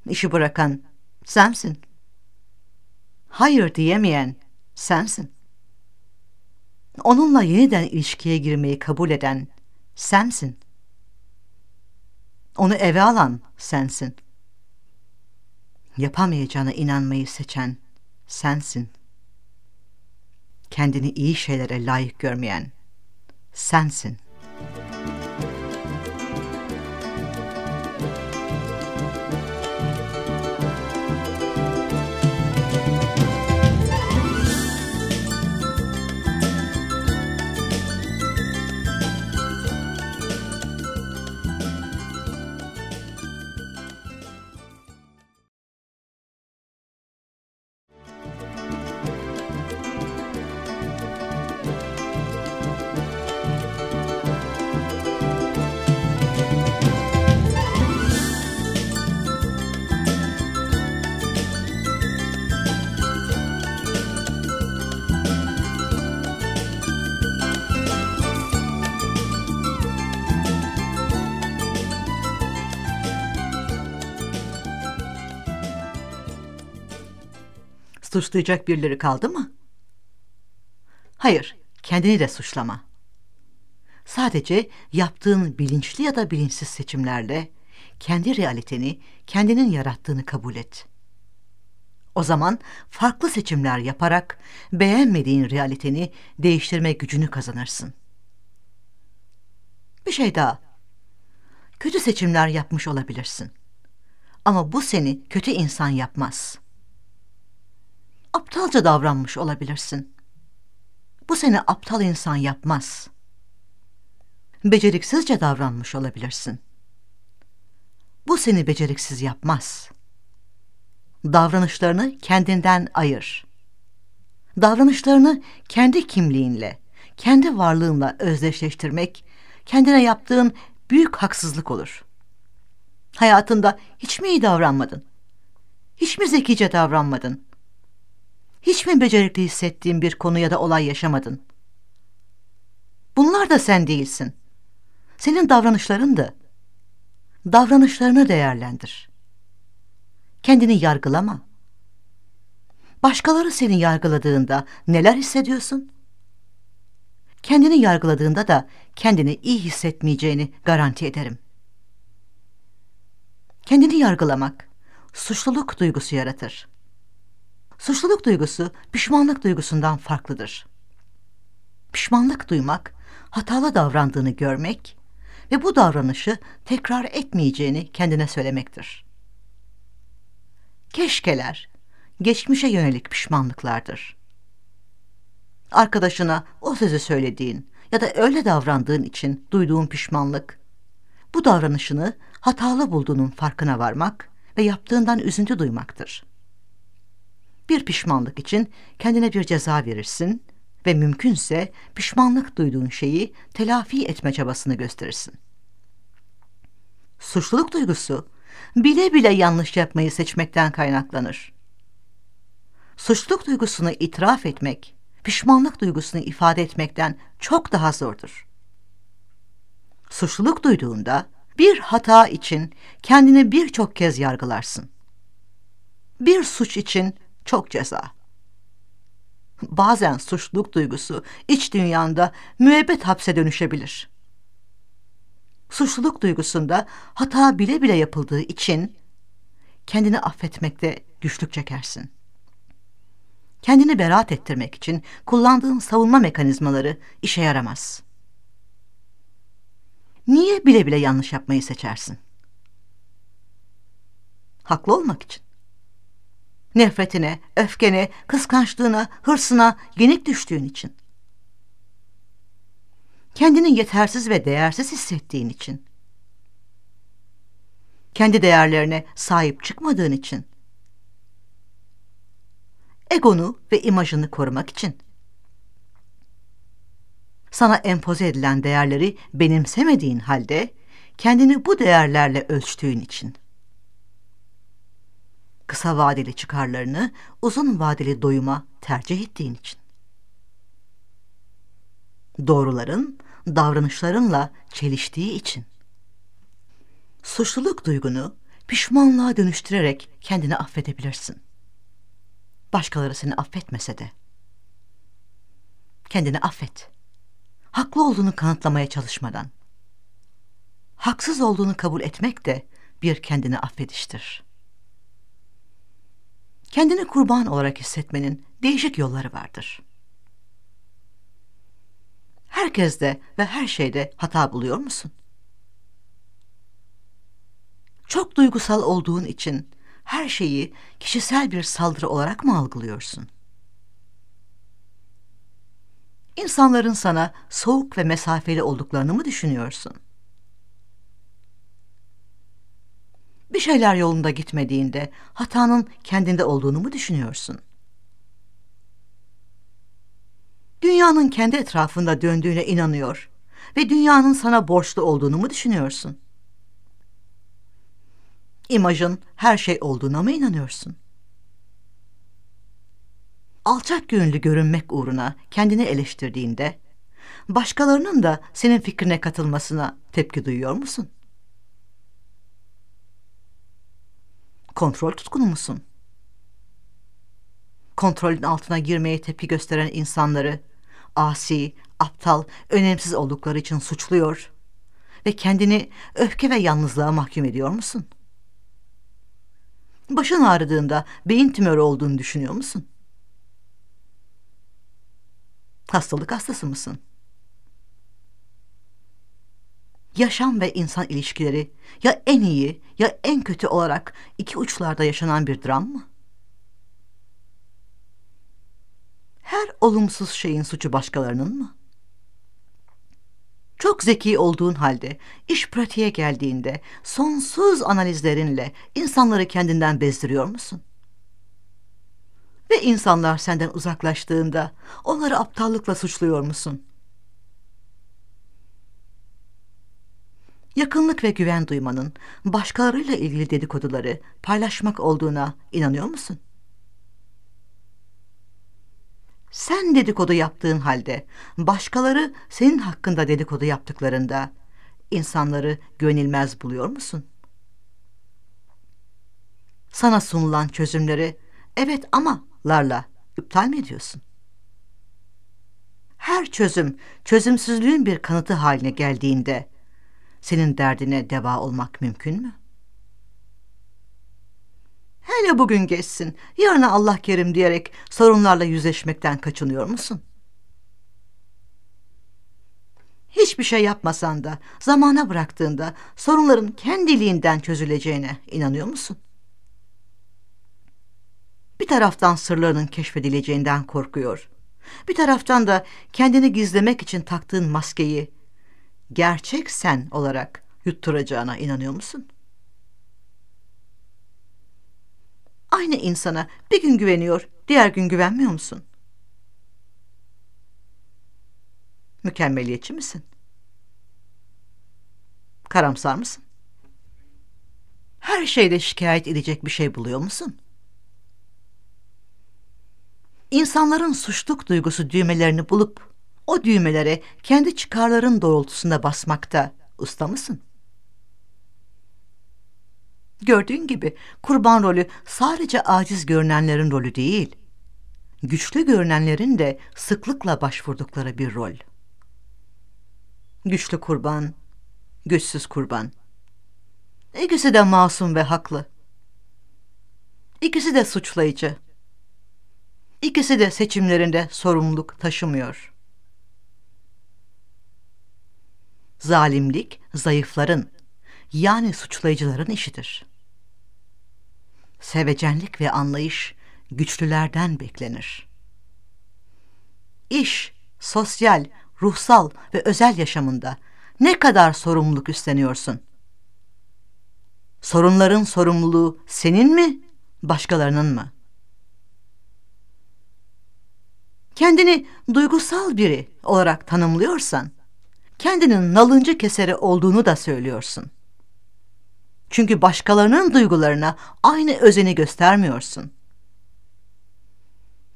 İşi bırakan sensin. Hayır diyemeyen sensin. Onunla yeniden ilişkiye girmeyi kabul eden sensin. Onu eve alan sensin. Yapamayacağına inanmayı seçen sensin. Kendini iyi şeylere layık görmeyen sensin.'' Suçlayacak birileri kaldı mı? Hayır, kendini de suçlama. Sadece yaptığın bilinçli ya da bilinçsiz seçimlerle kendi realiteni, kendinin yarattığını kabul et. O zaman farklı seçimler yaparak beğenmediğin realiteni değiştirme gücünü kazanırsın. Bir şey daha. Kötü seçimler yapmış olabilirsin. Ama bu seni kötü insan yapmaz.'' Aptalca davranmış olabilirsin. Bu seni aptal insan yapmaz. Beceriksizce davranmış olabilirsin. Bu seni beceriksiz yapmaz. Davranışlarını kendinden ayır. Davranışlarını kendi kimliğinle, kendi varlığınla özdeşleştirmek, kendine yaptığın büyük haksızlık olur. Hayatında hiç mi iyi davranmadın? Hiç mi zekice davranmadın? Hiç mi becerikli hissettiğin bir konu ya da olay yaşamadın? Bunlar da sen değilsin. Senin davranışların da. Davranışlarını değerlendir. Kendini yargılama. Başkaları seni yargıladığında neler hissediyorsun? Kendini yargıladığında da kendini iyi hissetmeyeceğini garanti ederim. Kendini yargılamak suçluluk duygusu yaratır. Suçluluk duygusu pişmanlık duygusundan farklıdır. Pişmanlık duymak, hatalı davrandığını görmek ve bu davranışı tekrar etmeyeceğini kendine söylemektir. Keşkeler, geçmişe yönelik pişmanlıklardır. Arkadaşına o sözü söylediğin ya da öyle davrandığın için duyduğun pişmanlık, bu davranışını hatalı bulduğunun farkına varmak ve yaptığından üzüntü duymaktır bir pişmanlık için kendine bir ceza verirsin ve mümkünse pişmanlık duyduğun şeyi telafi etme çabasını gösterirsin. Suçluluk duygusu bile bile yanlış yapmayı seçmekten kaynaklanır. Suçluluk duygusunu itiraf etmek, pişmanlık duygusunu ifade etmekten çok daha zordur. Suçluluk duyduğunda bir hata için kendini birçok kez yargılarsın. Bir suç için çok ceza. Bazen suçluluk duygusu iç dünyanda müebbet hapse dönüşebilir. Suçluluk duygusunda hata bile bile yapıldığı için kendini affetmekte güçlük çekersin. Kendini beraat ettirmek için kullandığın savunma mekanizmaları işe yaramaz. Niye bile bile yanlış yapmayı seçersin? Haklı olmak için nefretine, öfkene, kıskançlığına, hırsına yenik düştüğün için. Kendini yetersiz ve değersiz hissettiğin için. Kendi değerlerine sahip çıkmadığın için. Egonu ve imajını korumak için. Sana empoze edilen değerleri benimsemediğin halde kendini bu değerlerle ölçtüğün için kısa vadeli çıkarlarını uzun vadeli doyuma tercih ettiğin için. Doğruların davranışlarınla çeliştiği için. Suçluluk duygunu pişmanlığa dönüştürerek kendini affedebilirsin. Başkaları seni affetmese de. Kendini affet. Haklı olduğunu kanıtlamaya çalışmadan. Haksız olduğunu kabul etmek de bir kendini affediştir. Kendini kurban olarak hissetmenin değişik yolları vardır. Herkeste ve her şeyde hata buluyor musun? Çok duygusal olduğun için her şeyi kişisel bir saldırı olarak mı algılıyorsun? İnsanların sana soğuk ve mesafeli olduklarını mı düşünüyorsun? Bir şeyler yolunda gitmediğinde hatanın kendinde olduğunu mu düşünüyorsun? Dünyanın kendi etrafında döndüğüne inanıyor ve dünyanın sana borçlu olduğunu mu düşünüyorsun? İmajın her şey olduğuna mı inanıyorsun? Alçak gönüllü görünmek uğruna kendini eleştirdiğinde, başkalarının da senin fikrine katılmasına tepki duyuyor musun? Kontrol tutkunu musun? Kontrolün altına girmeye tepki gösteren insanları asi, aptal, önemsiz oldukları için suçluyor ve kendini öfke ve yalnızlığa mahkum ediyor musun? Başın ağrıdığında beyin tümörü olduğunu düşünüyor musun? Hastalık hastası mısın? Yaşam ve insan ilişkileri ya en iyi ya en kötü olarak iki uçlarda yaşanan bir dram mı? Her olumsuz şeyin suçu başkalarının mı? Çok zeki olduğun halde iş pratiğe geldiğinde sonsuz analizlerinle insanları kendinden bezdiriyor musun? Ve insanlar senden uzaklaştığında onları aptallıkla suçluyor musun? Yakınlık ve güven duymanın başkalarıyla ilgili dedikoduları paylaşmak olduğuna inanıyor musun? Sen dedikodu yaptığın halde başkaları senin hakkında dedikodu yaptıklarında insanları güvenilmez buluyor musun? Sana sunulan çözümleri evet ama larla iptal mi ediyorsun? Her çözüm çözümsüzlüğün bir kanıtı haline geldiğinde senin derdine deva olmak mümkün mü? Hele bugün geçsin, yarına Allah kerim diyerek sorunlarla yüzleşmekten kaçınıyor musun? Hiçbir şey yapmasan da, zamana bıraktığında sorunların kendiliğinden çözüleceğine inanıyor musun? Bir taraftan sırlarının keşfedileceğinden korkuyor. Bir taraftan da kendini gizlemek için taktığın maskeyi gerçek sen olarak yutturacağına inanıyor musun?'' Aynı insana bir gün güveniyor, diğer gün güvenmiyor musun? Mükemmeliyetçi misin? Karamsar mısın? Her şeyde şikayet edecek bir şey buluyor musun? İnsanların suçluk duygusu düğmelerini bulup o düğmelere kendi çıkarların doğrultusunda basmakta usta mısın? Gördüğün gibi kurban rolü sadece aciz görünenlerin rolü değil, güçlü görünenlerin de sıklıkla başvurdukları bir rol. Güçlü kurban, güçsüz kurban. İkisi de masum ve haklı. İkisi de suçlayıcı. İkisi de seçimlerinde sorumluluk taşımıyor. Zalimlik zayıfların yani suçlayıcıların işidir sevecenlik ve anlayış güçlülerden beklenir. İş, sosyal, ruhsal ve özel yaşamında ne kadar sorumluluk üstleniyorsun? Sorunların sorumluluğu senin mi, başkalarının mı? Kendini duygusal biri olarak tanımlıyorsan, kendinin nalıncı keseri olduğunu da söylüyorsun.'' Çünkü başkalarının duygularına aynı özeni göstermiyorsun.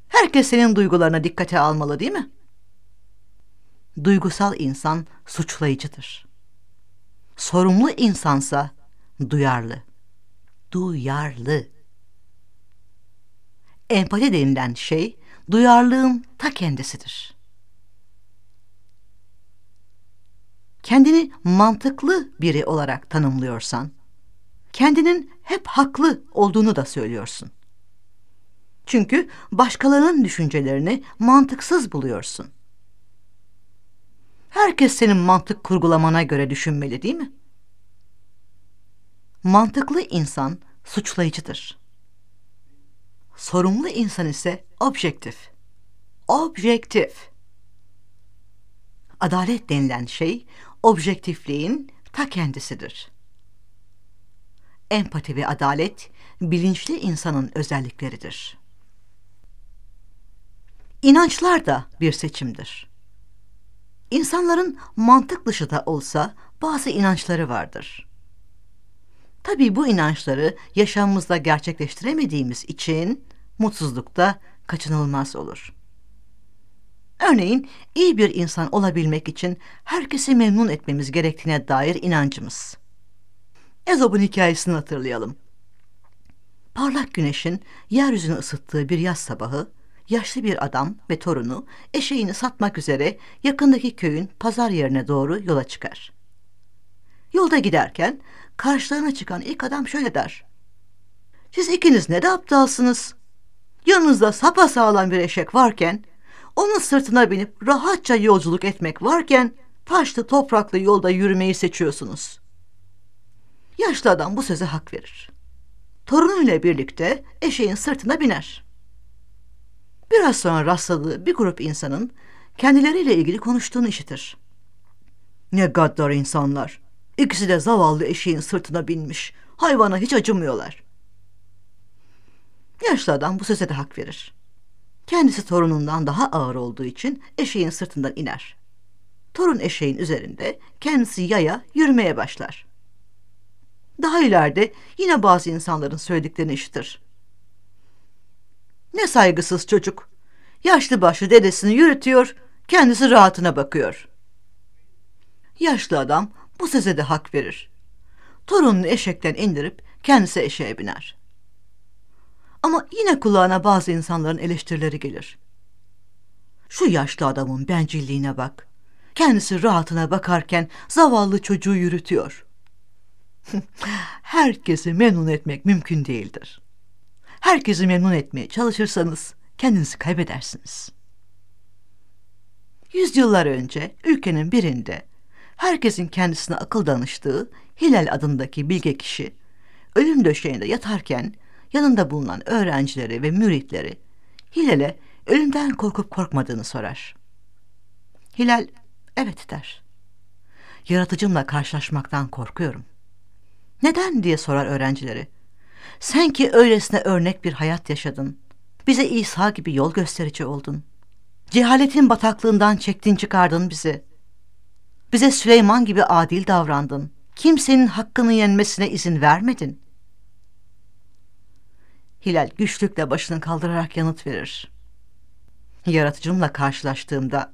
Herkes senin duygularına dikkate almalı değil mi? duygusal insan suçlayıcıdır. Sorumlu insansa duyarlı. Duyarlı. Empati denilen şey duyarlılığın ta kendisidir. Kendini mantıklı biri olarak tanımlıyorsan, kendinin hep haklı olduğunu da söylüyorsun. Çünkü başkalarının düşüncelerini mantıksız buluyorsun. Herkes senin mantık kurgulamana göre düşünmeli değil mi? Mantıklı insan suçlayıcıdır. Sorumlu insan ise objektif. Objektif. Adalet denilen şey objektifliğin ta kendisidir. Empati ve adalet bilinçli insanın özellikleridir. İnançlar da bir seçimdir. İnsanların mantık dışı da olsa bazı inançları vardır. Tabii bu inançları yaşamımızda gerçekleştiremediğimiz için mutsuzluk da kaçınılmaz olur. Örneğin iyi bir insan olabilmek için herkesi memnun etmemiz gerektiğine dair inancımız. Ezop'un hikayesini hatırlayalım. Parlak güneşin yeryüzünü ısıttığı bir yaz sabahı, yaşlı bir adam ve torunu eşeğini satmak üzere yakındaki köyün pazar yerine doğru yola çıkar. Yolda giderken karşılarına çıkan ilk adam şöyle der. Siz ikiniz ne de aptalsınız. Yanınızda sapasağlam bir eşek varken, onun sırtına binip rahatça yolculuk etmek varken, taşlı topraklı yolda yürümeyi seçiyorsunuz. Yaşlı adam bu söze hak verir. Torunuyla birlikte eşeğin sırtına biner. Biraz sonra rastladığı bir grup insanın kendileriyle ilgili konuştuğunu işitir. Ne gaddar insanlar. İkisi de zavallı eşeğin sırtına binmiş. Hayvana hiç acımıyorlar. Yaşlı adam bu söze de hak verir. Kendisi torunundan daha ağır olduğu için eşeğin sırtından iner. Torun eşeğin üzerinde kendisi yaya yürümeye başlar. Daha ileride yine bazı insanların söylediklerini işitir. Ne saygısız çocuk. Yaşlı başlı dedesini yürütüyor, kendisi rahatına bakıyor. Yaşlı adam bu söze de hak verir. Torununu eşekten indirip kendisi eşeğe biner. Ama yine kulağına bazı insanların eleştirileri gelir. Şu yaşlı adamın bencilliğine bak. Kendisi rahatına bakarken zavallı çocuğu yürütüyor. Herkesi memnun etmek mümkün değildir. Herkesi memnun etmeye çalışırsanız kendinizi kaybedersiniz. Yüzyıllar önce ülkenin birinde herkesin kendisine akıl danıştığı Hilal adındaki bilge kişi ölüm döşeğinde yatarken yanında bulunan öğrencileri ve müritleri Hilal'e ölümden korkup korkmadığını sorar. Hilal evet der. Yaratıcımla karşılaşmaktan korkuyorum. Neden diye sorar öğrencileri. Sen ki öylesine örnek bir hayat yaşadın. Bize İsa gibi yol gösterici oldun. Cehaletin bataklığından çektin çıkardın bizi. Bize Süleyman gibi adil davrandın. Kimsenin hakkını yenmesine izin vermedin. Hilal güçlükle başını kaldırarak yanıt verir. Yaratıcımla karşılaştığımda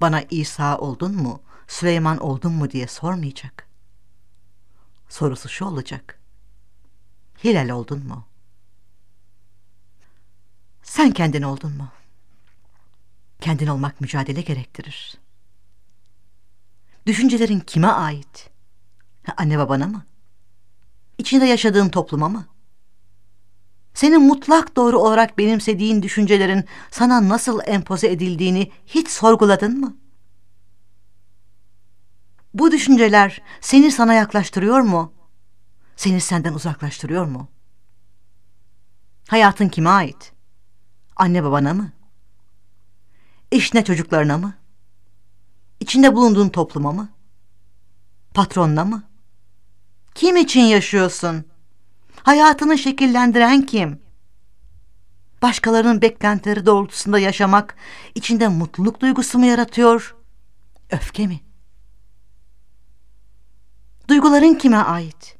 bana İsa oldun mu, Süleyman oldun mu diye sormayacak. Sorusu şu olacak. Hilal oldun mu? Sen kendin oldun mu? Kendin olmak mücadele gerektirir. Düşüncelerin kime ait? Anne babana mı? İçinde yaşadığın topluma mı? Senin mutlak doğru olarak benimsediğin düşüncelerin sana nasıl empoze edildiğini hiç sorguladın mı? Bu düşünceler seni sana yaklaştırıyor mu? Seni senden uzaklaştırıyor mu? Hayatın kime ait? Anne babana mı? Eşine çocuklarına mı? İçinde bulunduğun topluma mı? Patronla mı? Kim için yaşıyorsun? Hayatını şekillendiren kim? Başkalarının beklentileri doğrultusunda yaşamak içinde mutluluk duygusu mu yaratıyor? Öfke mi? Duyguların kime ait?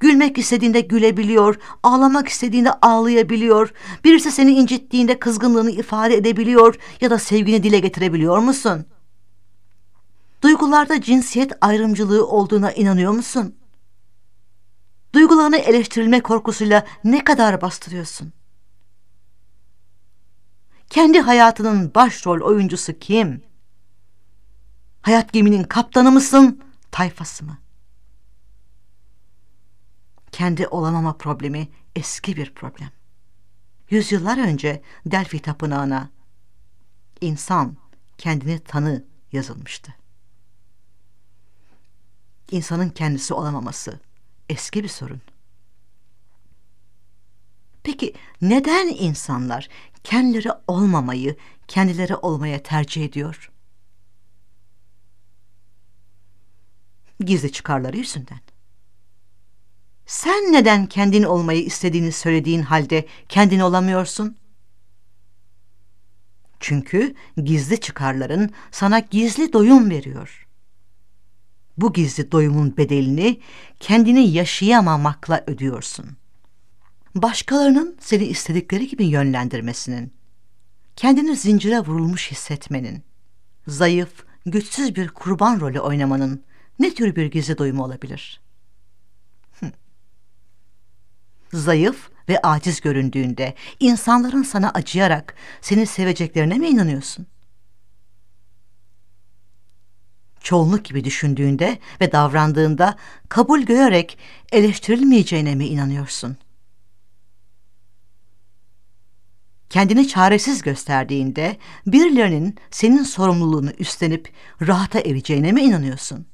Gülmek istediğinde gülebiliyor, ağlamak istediğinde ağlayabiliyor, birisi seni incittiğinde kızgınlığını ifade edebiliyor ya da sevgini dile getirebiliyor musun? Duygularda cinsiyet ayrımcılığı olduğuna inanıyor musun? Duygularını eleştirilme korkusuyla ne kadar bastırıyorsun? Kendi hayatının başrol oyuncusu kim? Hayat geminin kaptanı mısın, tayfası mı? Kendi olamama problemi eski bir problem. Yüzyıllar önce Delphi Tapınağı'na insan kendini tanı yazılmıştı. İnsanın kendisi olamaması eski bir sorun. Peki neden insanlar kendileri olmamayı, kendileri olmaya tercih ediyor? Gizli çıkarları yüzünden. Sen neden kendin olmayı istediğini söylediğin halde kendin olamıyorsun? Çünkü gizli çıkarların sana gizli doyum veriyor. Bu gizli doyumun bedelini kendini yaşayamamakla ödüyorsun. Başkalarının seni istedikleri gibi yönlendirmesinin, kendini zincire vurulmuş hissetmenin, zayıf, güçsüz bir kurban rolü oynamanın ne tür bir gizli doyumu olabilir? Zayıf ve aciz göründüğünde insanların sana acıyarak seni seveceklerine mi inanıyorsun? Çoğunluk gibi düşündüğünde ve davrandığında kabul görerek eleştirilmeyeceğine mi inanıyorsun? Kendini çaresiz gösterdiğinde birilerinin senin sorumluluğunu üstlenip rahata ereceğine mi inanıyorsun?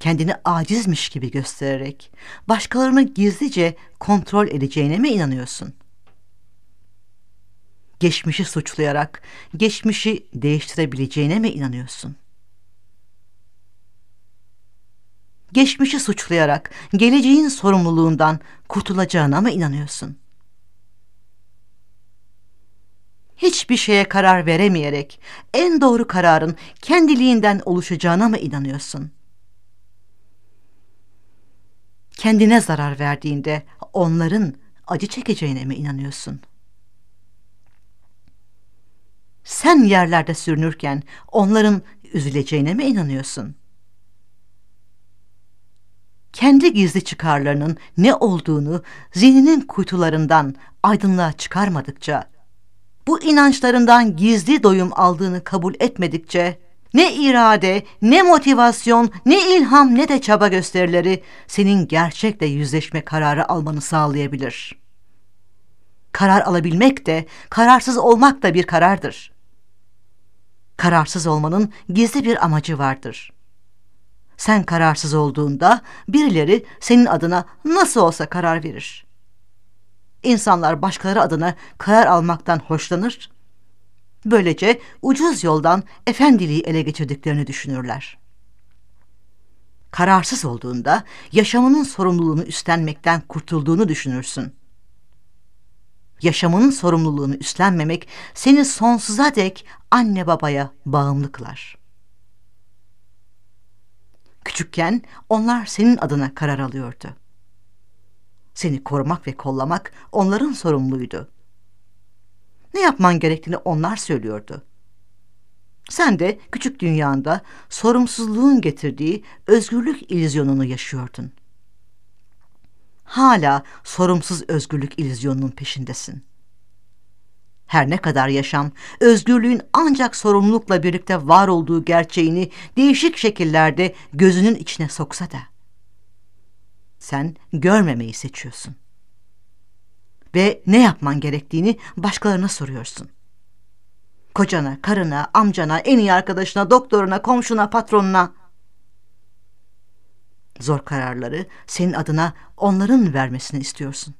kendini acizmiş gibi göstererek başkalarını gizlice kontrol edeceğine mi inanıyorsun? Geçmişi suçlayarak geçmişi değiştirebileceğine mi inanıyorsun? Geçmişi suçlayarak geleceğin sorumluluğundan kurtulacağına mı inanıyorsun? Hiçbir şeye karar veremeyerek en doğru kararın kendiliğinden oluşacağına mı inanıyorsun?'' kendine zarar verdiğinde onların acı çekeceğine mi inanıyorsun? Sen yerlerde sürünürken onların üzüleceğine mi inanıyorsun? Kendi gizli çıkarlarının ne olduğunu zihninin kuytularından aydınlığa çıkarmadıkça, bu inançlarından gizli doyum aldığını kabul etmedikçe, ne irade, ne motivasyon, ne ilham ne de çaba gösterileri senin gerçekle yüzleşme kararı almanı sağlayabilir. Karar alabilmek de, kararsız olmak da bir karardır. Kararsız olmanın gizli bir amacı vardır. Sen kararsız olduğunda birileri senin adına nasıl olsa karar verir. İnsanlar başkaları adına karar almaktan hoşlanır Böylece ucuz yoldan efendiliği ele geçirdiklerini düşünürler. Kararsız olduğunda yaşamının sorumluluğunu üstlenmekten kurtulduğunu düşünürsün. Yaşamının sorumluluğunu üstlenmemek seni sonsuza dek anne babaya bağımlı kılar. Küçükken onlar senin adına karar alıyordu. Seni korumak ve kollamak onların sorumluydu ne yapman gerektiğini onlar söylüyordu. Sen de küçük dünyanda sorumsuzluğun getirdiği özgürlük illüzyonunu yaşıyordun. Hala sorumsuz özgürlük illüzyonunun peşindesin. Her ne kadar yaşam, özgürlüğün ancak sorumlulukla birlikte var olduğu gerçeğini değişik şekillerde gözünün içine soksa da, sen görmemeyi seçiyorsun ve ne yapman gerektiğini başkalarına soruyorsun. Kocana, karına, amcana, en iyi arkadaşına, doktoruna, komşuna, patronuna. Zor kararları senin adına onların vermesini istiyorsun.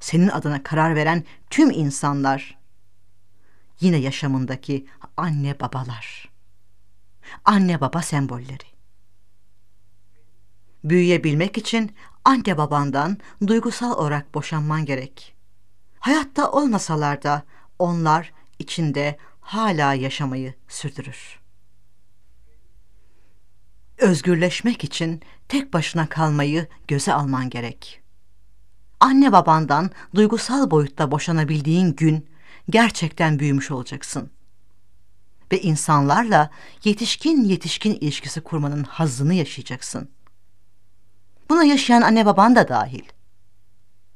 Senin adına karar veren tüm insanlar yine yaşamındaki anne babalar. Anne baba sembolleri. Büyüyebilmek için anne babandan duygusal olarak boşanman gerek. Hayatta olmasalar da onlar içinde hala yaşamayı sürdürür. Özgürleşmek için tek başına kalmayı göze alman gerek. Anne babandan duygusal boyutta boşanabildiğin gün gerçekten büyümüş olacaksın. ve insanlarla yetişkin yetişkin ilişkisi kurmanın hazzını yaşayacaksın. Buna yaşayan anne baban da dahil.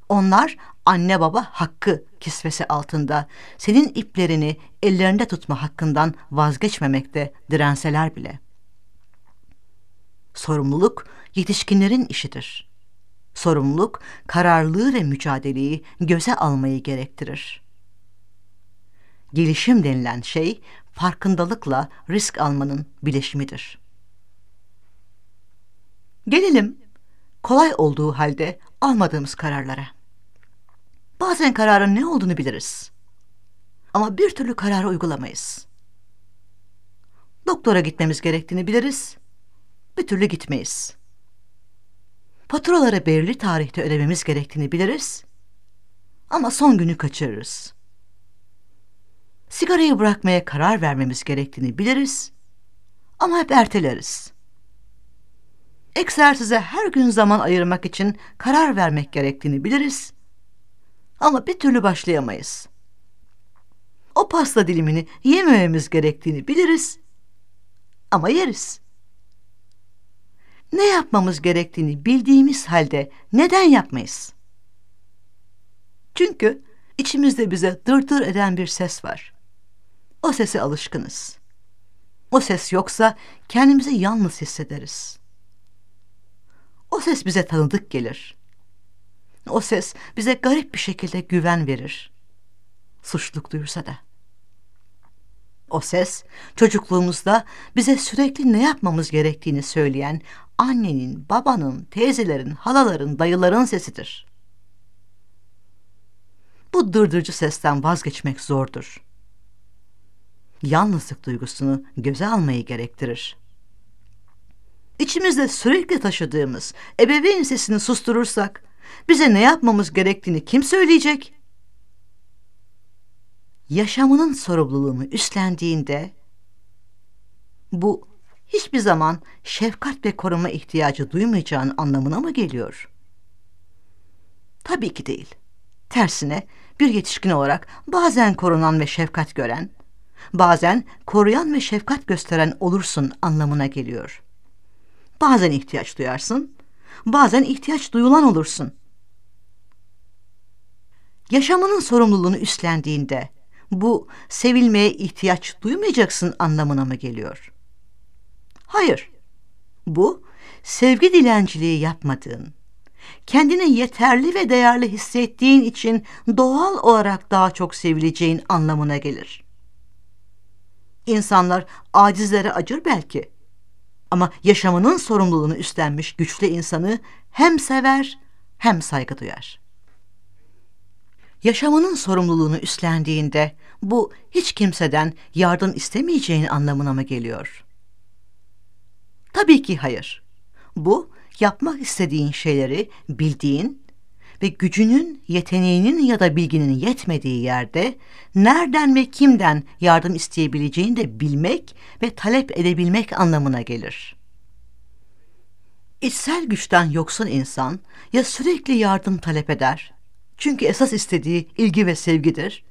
Onlar anne baba hakkı kisvesi altında senin iplerini ellerinde tutma hakkından vazgeçmemekte direnseler bile. Sorumluluk yetişkinlerin işidir. Sorumluluk kararlılığı ve mücadeleyi göze almayı gerektirir. Gelişim denilen şey farkındalıkla risk almanın bileşimidir. Gelelim kolay olduğu halde almadığımız kararlara. Bazen kararın ne olduğunu biliriz. Ama bir türlü kararı uygulamayız. Doktora gitmemiz gerektiğini biliriz. Bir türlü gitmeyiz. Faturaları belirli tarihte ödememiz gerektiğini biliriz. Ama son günü kaçırırız. Sigarayı bırakmaya karar vermemiz gerektiğini biliriz. Ama hep erteleriz. Egzersize her gün zaman ayırmak için karar vermek gerektiğini biliriz ama bir türlü başlayamayız. O pasta dilimini yemememiz gerektiğini biliriz ama yeriz. Ne yapmamız gerektiğini bildiğimiz halde neden yapmayız? Çünkü içimizde bize dırdır eden bir ses var. O sese alışkınız. O ses yoksa kendimizi yalnız hissederiz. O ses bize tanıdık gelir. O ses bize garip bir şekilde güven verir. Suçluluk duyursa da. O ses çocukluğumuzda bize sürekli ne yapmamız gerektiğini söyleyen annenin, babanın, teyzelerin, halaların, dayıların sesidir. Bu dırdırcı sesten vazgeçmek zordur. Yalnızlık duygusunu göze almayı gerektirir. İçimizde sürekli taşıdığımız ebeveyn sesini susturursak bize ne yapmamız gerektiğini kim söyleyecek? Yaşamının sorumluluğunu üstlendiğinde bu hiçbir zaman şefkat ve koruma ihtiyacı duymayacağın anlamına mı geliyor? Tabii ki değil. Tersine bir yetişkin olarak bazen korunan ve şefkat gören, bazen koruyan ve şefkat gösteren olursun anlamına geliyor. Bazen ihtiyaç duyarsın, bazen ihtiyaç duyulan olursun yaşamının sorumluluğunu üstlendiğinde bu sevilmeye ihtiyaç duymayacaksın anlamına mı geliyor? Hayır. Bu sevgi dilenciliği yapmadığın, kendini yeterli ve değerli hissettiğin için doğal olarak daha çok sevileceğin anlamına gelir. İnsanlar acizlere acır belki. Ama yaşamının sorumluluğunu üstlenmiş güçlü insanı hem sever hem saygı duyar yaşamının sorumluluğunu üstlendiğinde bu hiç kimseden yardım istemeyeceğin anlamına mı geliyor? Tabii ki hayır. Bu yapmak istediğin şeyleri bildiğin ve gücünün, yeteneğinin ya da bilginin yetmediği yerde nereden ve kimden yardım isteyebileceğini de bilmek ve talep edebilmek anlamına gelir. İçsel güçten yoksun insan ya sürekli yardım talep eder çünkü esas istediği ilgi ve sevgidir.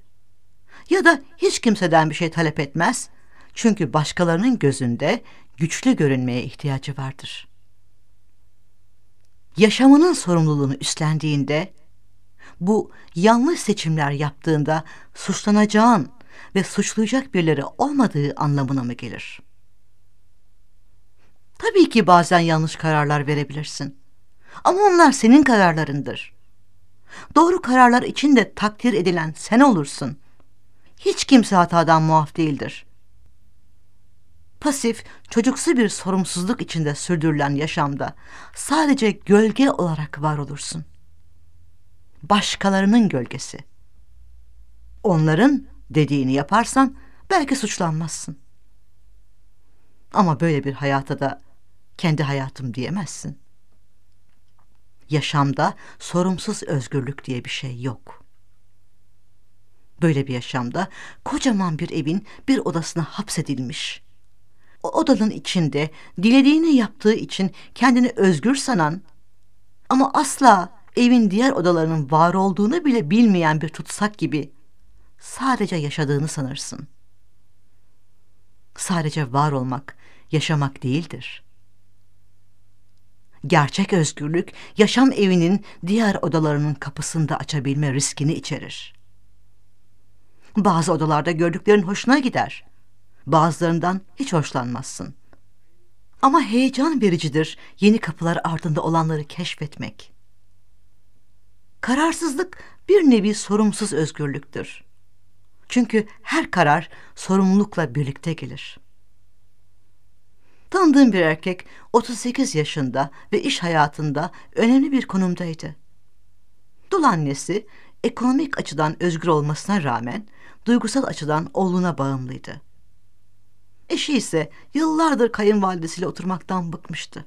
Ya da hiç kimseden bir şey talep etmez. Çünkü başkalarının gözünde güçlü görünmeye ihtiyacı vardır. Yaşamının sorumluluğunu üstlendiğinde, bu yanlış seçimler yaptığında suçlanacağın ve suçlayacak birileri olmadığı anlamına mı gelir? Tabii ki bazen yanlış kararlar verebilirsin. Ama onlar senin kararlarındır. Doğru kararlar için de takdir edilen sen olursun. Hiç kimse hatadan muaf değildir. Pasif, çocuksu bir sorumsuzluk içinde sürdürülen yaşamda sadece gölge olarak var olursun. Başkalarının gölgesi. Onların dediğini yaparsan belki suçlanmazsın. Ama böyle bir hayata da kendi hayatım diyemezsin yaşamda sorumsuz özgürlük diye bir şey yok. Böyle bir yaşamda kocaman bir evin bir odasına hapsedilmiş. O odanın içinde dilediğini yaptığı için kendini özgür sanan ama asla evin diğer odalarının var olduğunu bile bilmeyen bir tutsak gibi sadece yaşadığını sanırsın. sadece var olmak, yaşamak değildir. Gerçek özgürlük, yaşam evinin diğer odalarının kapısını da açabilme riskini içerir. Bazı odalarda gördüklerin hoşuna gider. Bazılarından hiç hoşlanmazsın. Ama heyecan vericidir yeni kapılar ardında olanları keşfetmek. Kararsızlık bir nevi sorumsuz özgürlüktür. Çünkü her karar sorumlulukla birlikte gelir. Tanıdığım bir erkek 38 yaşında ve iş hayatında önemli bir konumdaydı. Dul annesi ekonomik açıdan özgür olmasına rağmen duygusal açıdan oğluna bağımlıydı. Eşi ise yıllardır kayınvalidesiyle oturmaktan bıkmıştı.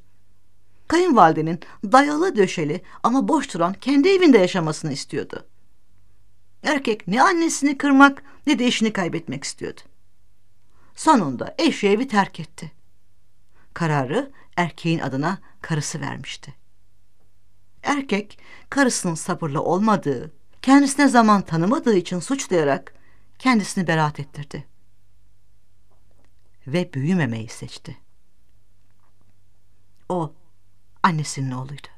Kayınvalidenin dayalı döşeli ama boş duran kendi evinde yaşamasını istiyordu. Erkek ne annesini kırmak ne de eşini kaybetmek istiyordu. Sonunda eşi evi terk etti. Kararı erkeğin adına karısı vermişti. Erkek karısının sabırlı olmadığı, kendisine zaman tanımadığı için suçlayarak kendisini beraat ettirdi. Ve büyümemeyi seçti. O annesinin oğluydu.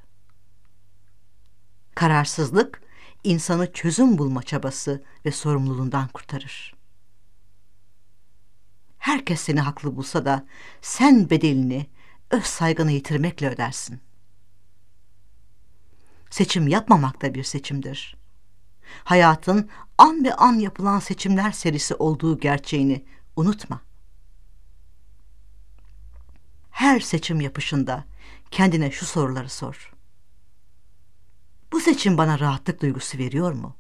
Kararsızlık insanı çözüm bulma çabası ve sorumluluğundan kurtarır. Herkes seni haklı bulsa da sen bedelini öz saygını yitirmekle ödersin. Seçim yapmamak da bir seçimdir. Hayatın an be an yapılan seçimler serisi olduğu gerçeğini unutma. Her seçim yapışında kendine şu soruları sor. Bu seçim bana rahatlık duygusu veriyor mu?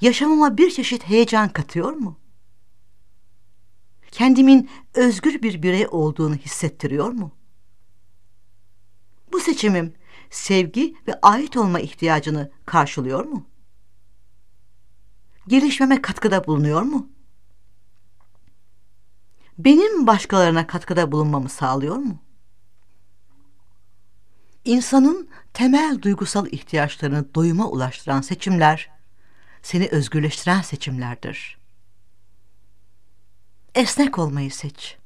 Yaşamıma bir çeşit heyecan katıyor mu? Kendimin özgür bir birey olduğunu hissettiriyor mu? Bu seçimim sevgi ve ait olma ihtiyacını karşılıyor mu? Gelişmeme katkıda bulunuyor mu? Benim başkalarına katkıda bulunmamı sağlıyor mu? İnsanın temel duygusal ihtiyaçlarını doyuma ulaştıran seçimler, seni özgürleştiren seçimlerdir. Esnek olmayı seç.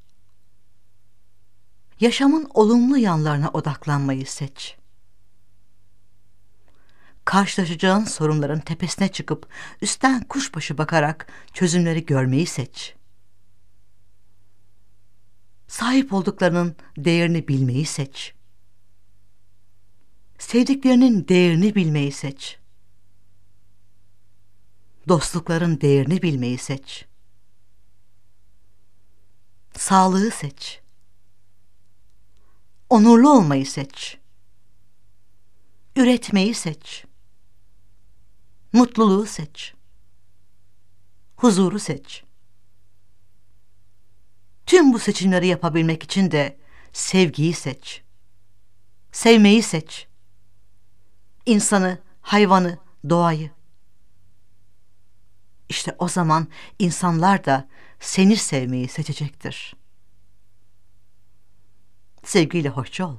Yaşamın olumlu yanlarına odaklanmayı seç. Karşılaşacağın sorunların tepesine çıkıp üstten kuşbaşı bakarak çözümleri görmeyi seç. Sahip olduklarının değerini bilmeyi seç Sevdiklerinin değerini bilmeyi seç. Dostlukların değerini bilmeyi seç. Sağlığı seç. Onurlu olmayı seç. Üretmeyi seç. Mutluluğu seç. Huzuru seç. Tüm bu seçimleri yapabilmek için de sevgiyi seç. Sevmeyi seç insanı, hayvanı, doğayı. İşte o zaman insanlar da seni sevmeyi seçecektir. Sevgiyle hoşça ol.